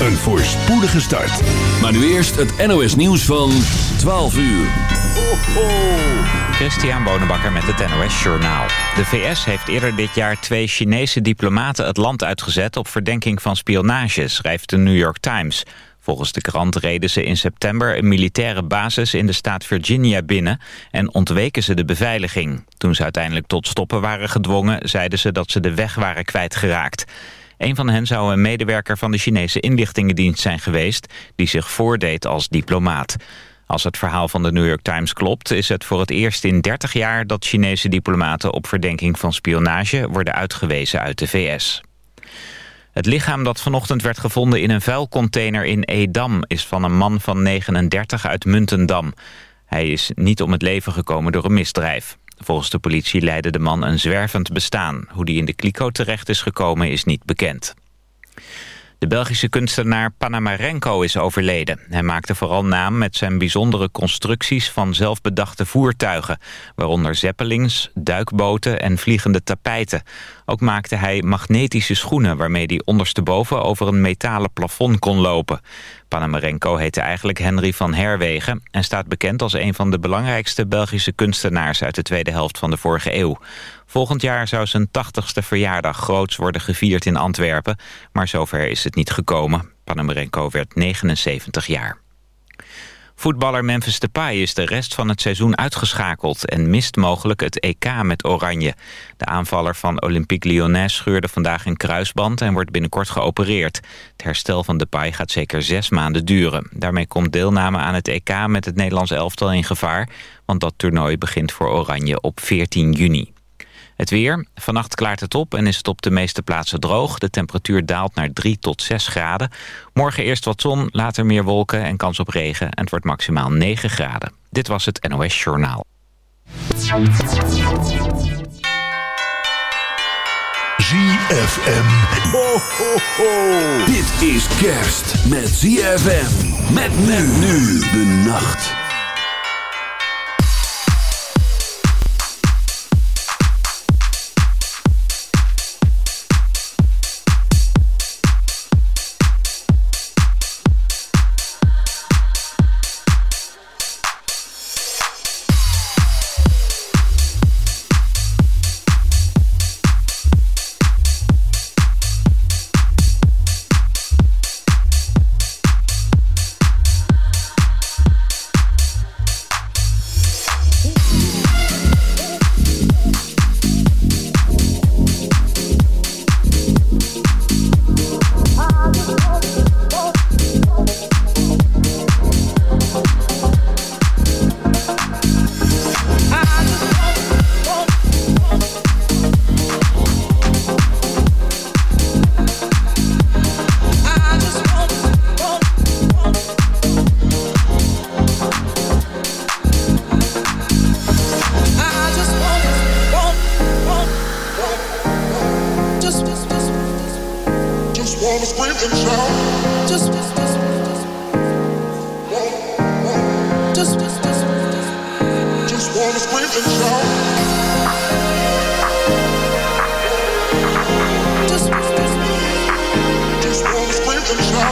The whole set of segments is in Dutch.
een voorspoedige start. Maar nu eerst het NOS nieuws van 12 uur. Ho, ho. Christian Bonenbakker met het NOS Journaal. De VS heeft eerder dit jaar twee Chinese diplomaten het land uitgezet... op verdenking van spionage, schrijft de New York Times... Volgens de krant reden ze in september een militaire basis in de staat Virginia binnen en ontweken ze de beveiliging. Toen ze uiteindelijk tot stoppen waren gedwongen, zeiden ze dat ze de weg waren kwijtgeraakt. Een van hen zou een medewerker van de Chinese inlichtingendienst zijn geweest... die zich voordeed als diplomaat. Als het verhaal van de New York Times klopt... is het voor het eerst in 30 jaar dat Chinese diplomaten... op verdenking van spionage worden uitgewezen uit de VS. Het lichaam dat vanochtend werd gevonden in een vuilcontainer in Edam... is van een man van 39 uit Muntendam. Hij is niet om het leven gekomen door een misdrijf. Volgens de politie leidde de man een zwervend bestaan. Hoe die in de kliko terecht is gekomen is niet bekend. De Belgische kunstenaar Panamarenko is overleden. Hij maakte vooral naam met zijn bijzondere constructies van zelfbedachte voertuigen... waaronder zeppelings, duikboten en vliegende tapijten. Ook maakte hij magnetische schoenen waarmee hij ondersteboven over een metalen plafond kon lopen. Panamarenko heette eigenlijk Henry van Herwegen... en staat bekend als een van de belangrijkste Belgische kunstenaars... uit de tweede helft van de vorige eeuw. Volgend jaar zou zijn 80ste verjaardag groots worden gevierd in Antwerpen... maar zover is het niet gekomen. Panamarenko werd 79 jaar. Voetballer Memphis Depay is de rest van het seizoen uitgeschakeld... en mist mogelijk het EK met Oranje. De aanvaller van Olympique Lyonnais scheurde vandaag een kruisband... en wordt binnenkort geopereerd. Het herstel van Depay gaat zeker zes maanden duren. Daarmee komt deelname aan het EK met het Nederlands elftal in gevaar... want dat toernooi begint voor Oranje op 14 juni. Het weer. Vannacht klaart het op en is het op de meeste plaatsen droog. De temperatuur daalt naar 3 tot 6 graden. Morgen eerst wat zon, later meer wolken en kans op regen. En het wordt maximaal 9 graden. Dit was het NOS Journaal. ZFM. Ho, ho, ho. Dit is kerst met ZFM. Met nu de nacht.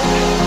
back.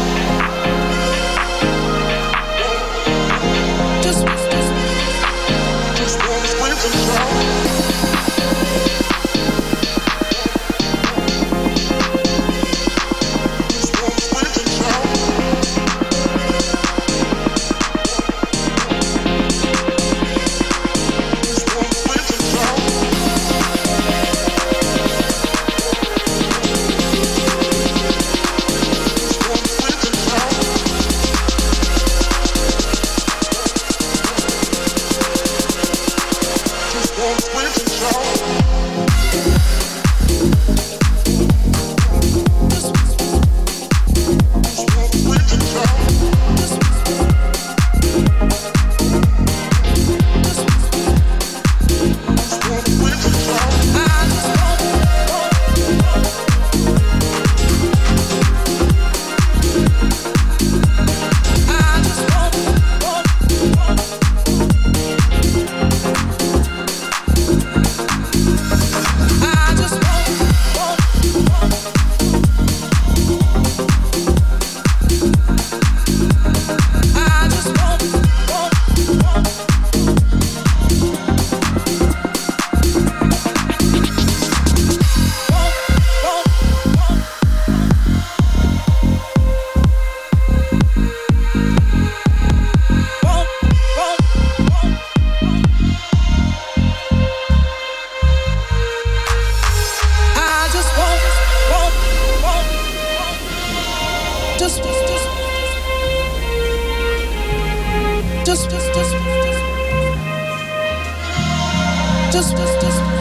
just, just, just.